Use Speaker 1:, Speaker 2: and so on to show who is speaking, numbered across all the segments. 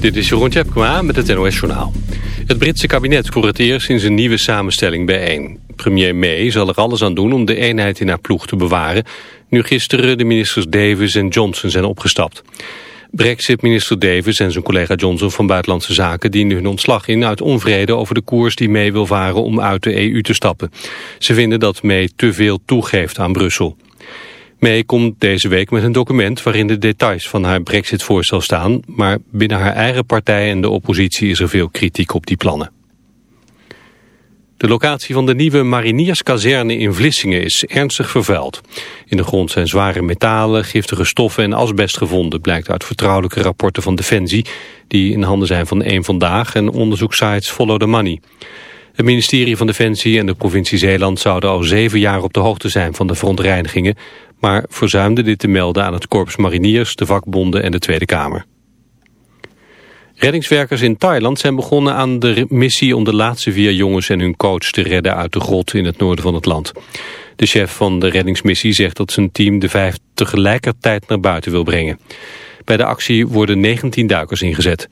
Speaker 1: Dit is Jeroen Tjepkema met het NOS Journaal. Het Britse kabinet voor het eerst in zijn nieuwe samenstelling bijeen. Premier May zal er alles aan doen om de eenheid in haar ploeg te bewaren... nu gisteren de ministers Davis en Johnson zijn opgestapt. Brexit-minister Davis en zijn collega Johnson van Buitenlandse Zaken... dienen hun ontslag in uit onvrede over de koers die May wil varen om uit de EU te stappen. Ze vinden dat May te veel toegeeft aan Brussel. May komt deze week met een document waarin de details van haar brexit-voorstel staan, maar binnen haar eigen partij en de oppositie is er veel kritiek op die plannen. De locatie van de nieuwe marinierskazerne in Vlissingen is ernstig vervuild. In de grond zijn zware metalen, giftige stoffen en asbest gevonden... blijkt uit vertrouwelijke rapporten van Defensie... die in handen zijn van één Vandaag en onderzoeksites Follow the Money. Het ministerie van Defensie en de provincie Zeeland zouden al zeven jaar op de hoogte zijn van de verontreinigingen, maar verzuimden dit te melden aan het Korps Mariniers, de vakbonden en de Tweede Kamer. Reddingswerkers in Thailand zijn begonnen aan de missie om de laatste vier jongens en hun coach te redden uit de grot in het noorden van het land. De chef van de reddingsmissie zegt dat zijn team de vijf tegelijkertijd naar buiten wil brengen. Bij de actie worden 19 duikers ingezet.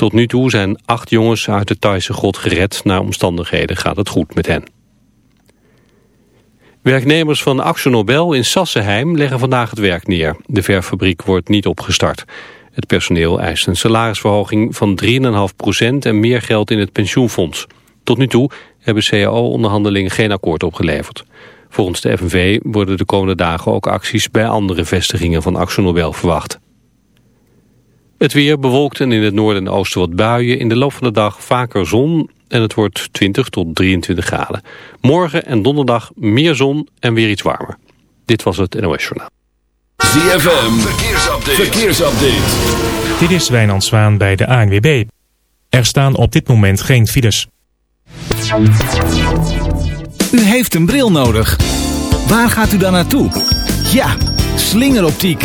Speaker 1: Tot nu toe zijn acht jongens uit de Thaise grot gered. Naar omstandigheden gaat het goed met hen. Werknemers van Axo Nobel in Sassenheim leggen vandaag het werk neer. De verfabriek wordt niet opgestart. Het personeel eist een salarisverhoging van 3,5% en meer geld in het pensioenfonds. Tot nu toe hebben CAO-onderhandelingen geen akkoord opgeleverd. Volgens de FNV worden de komende dagen ook acties bij andere vestigingen van Axo Nobel verwacht. Het weer bewolkt en in het noorden en oosten wat buien. In de loop van de dag vaker zon en het wordt 20 tot 23 graden. Morgen en donderdag meer zon en weer iets warmer. Dit was het NOS Journaal.
Speaker 2: ZFM, verkeersupdate. verkeersupdate.
Speaker 3: Dit is Wijnand Zwaan bij de ANWB. Er staan op dit moment geen files.
Speaker 4: U heeft een bril nodig. Waar gaat u dan naartoe? Ja, slingeroptiek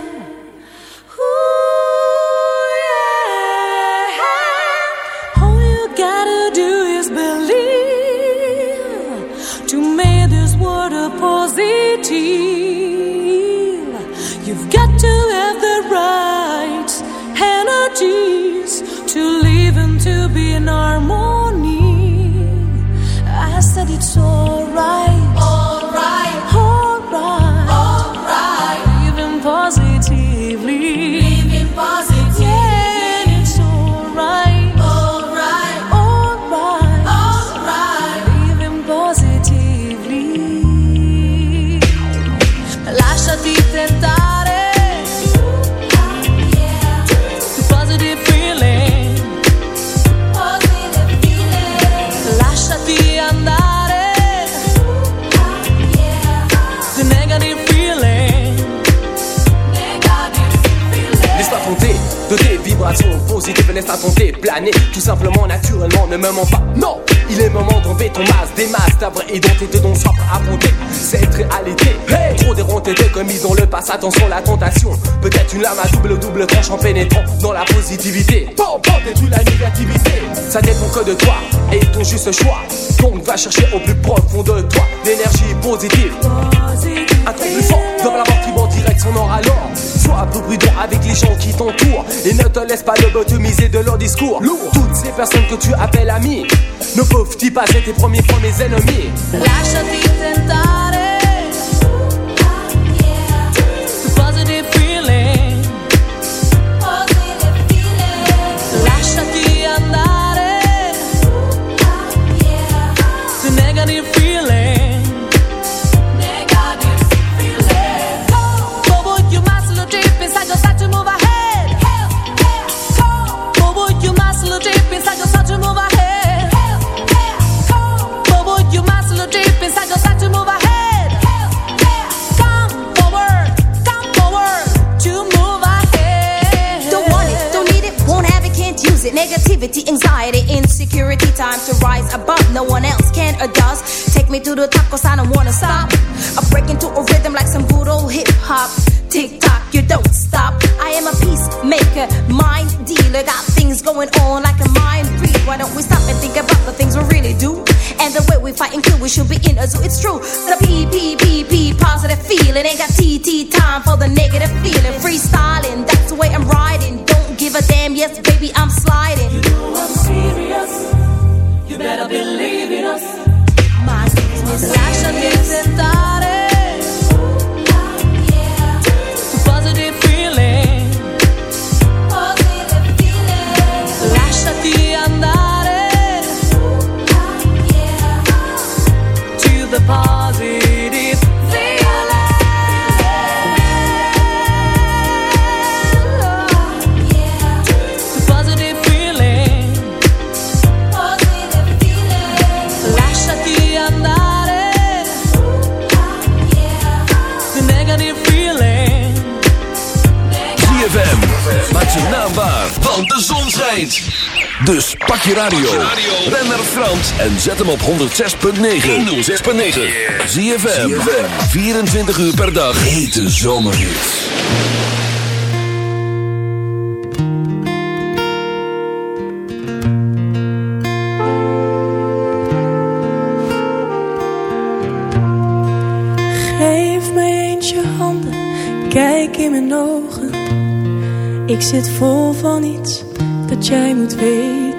Speaker 5: Positive,
Speaker 6: laisse à tenter, planer. Tout simplement, naturellement, ne me mens pas. Non, il est moment d'enlever ton masque, des masques, ta vraie identité dont soif affronter. Cette réalité, hey, trop déronté de commis dans le passé, attention la tentation. Peut-être une lame à double double tranche en pénétrant dans la positivité. Bon, bon, détruis la négativité. Ça dépend que de toi et ton juste choix. Donc va chercher au plus profond de toi l'énergie positive. Un plus fort dans la mort qui en direction nord alors. Peu prudent avec les gens qui t'entourent et ne te laisse pas lobotomiser de leur discours. Toutes ces personnes que tu appelles amis ne peuvent-ils pas être tes premiers fois mes ennemis?
Speaker 5: Lasciati
Speaker 2: Dus je radio, ren naar Frans en zet hem op 106.9. 106.9. ZFM, 24 uur per dag. Hete zomerhits.
Speaker 7: Geef mij eens je handen, kijk in mijn ogen. Ik zit vol van iets dat jij moet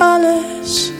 Speaker 7: Alles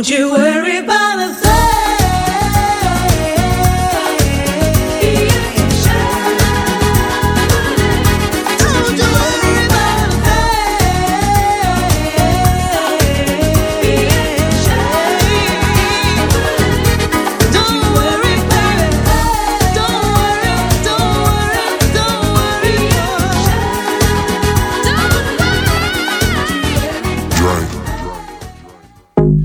Speaker 8: Don't you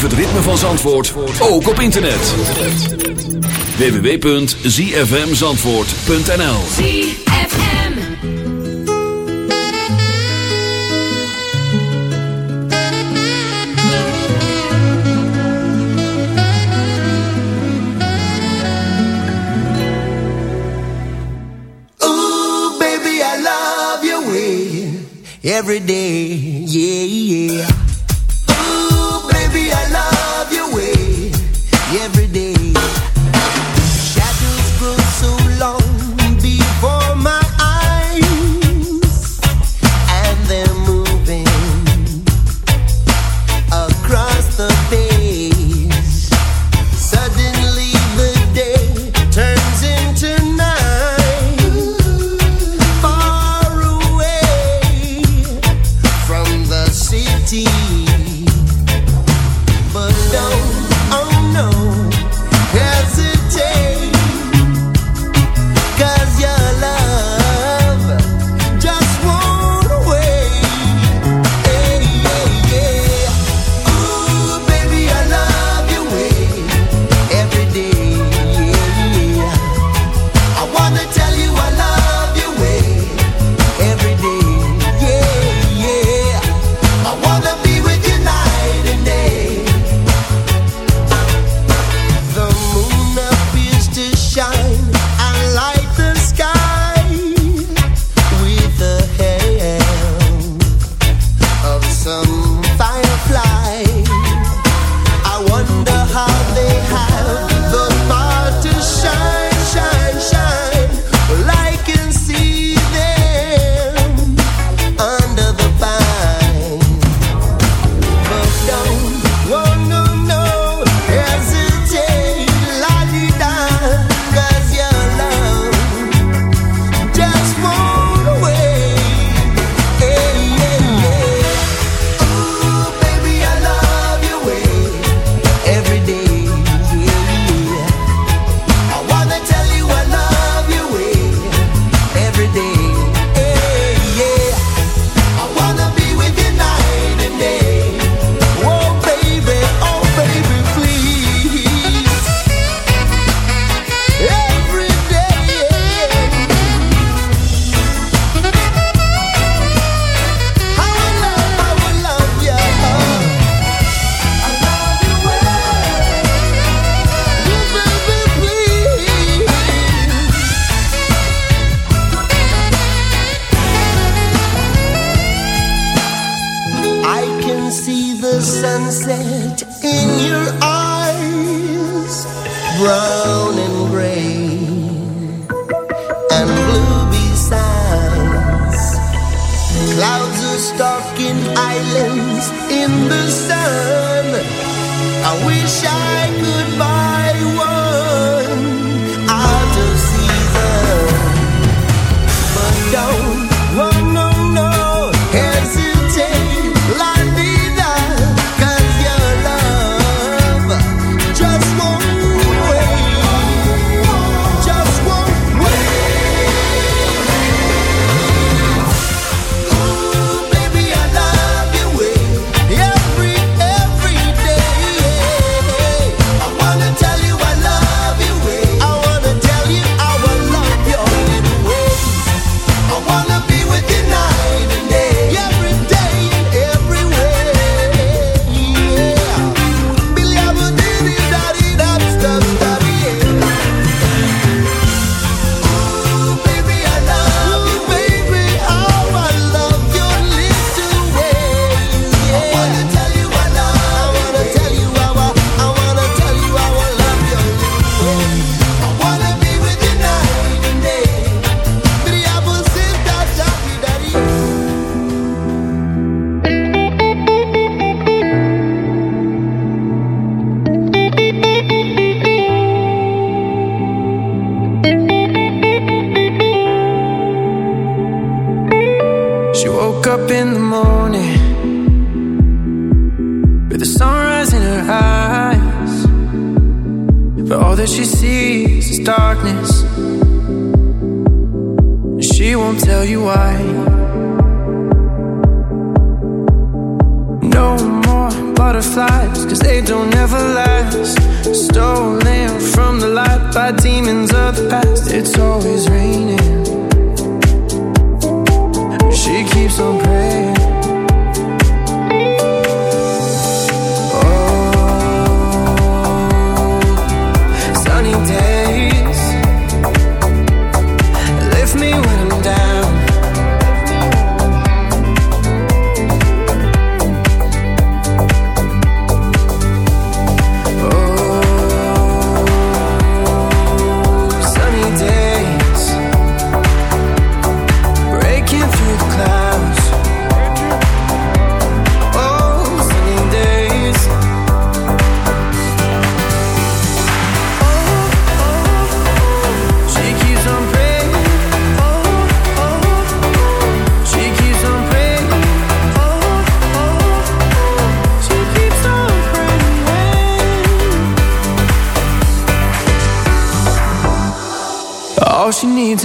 Speaker 2: Beleef het ritme van Zandvoort ook op internet. www.zfmzandvoort.nl
Speaker 5: ZFM
Speaker 9: Ooh, baby, I love your way every day.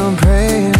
Speaker 10: I'm
Speaker 2: praying.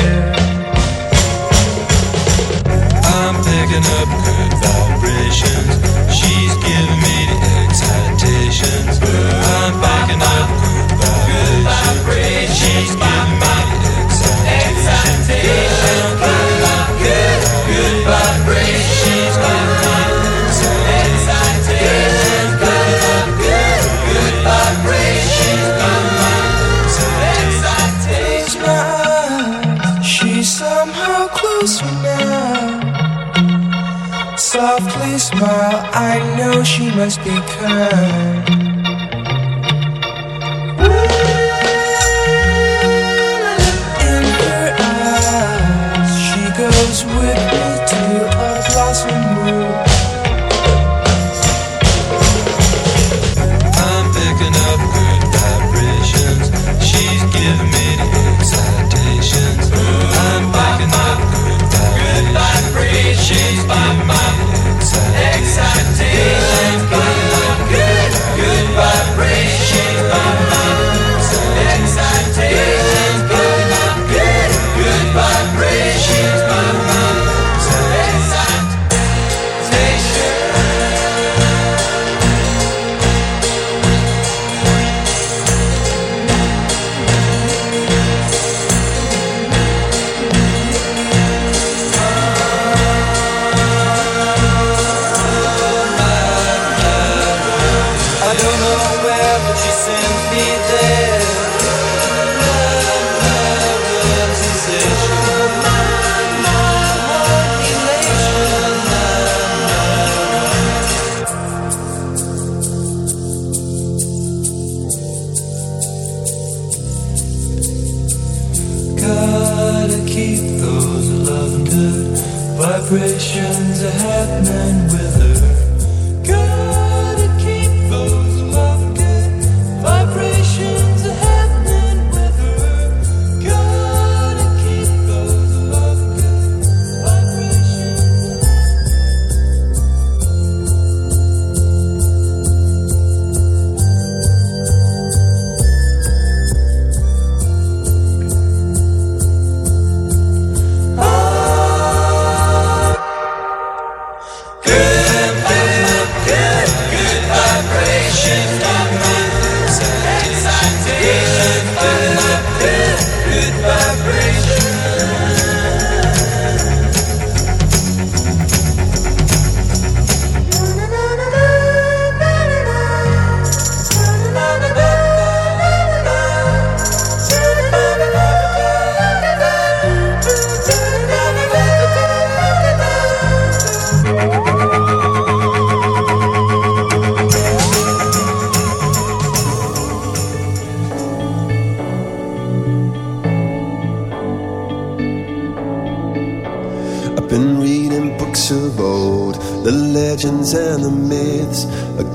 Speaker 11: Must be kind.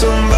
Speaker 12: somebody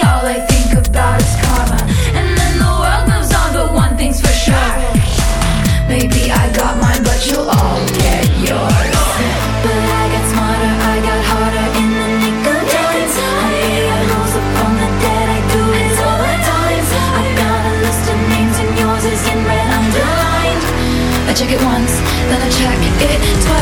Speaker 13: all I think about is karma. And then the world moves on but one thing's for sure. Maybe I got mine but you'll all get yours. But I got smarter, I got harder in the nick of time. I upon the dead, I do it all the I got a list of names and yours is red underlined. I check it once, then I check it twice.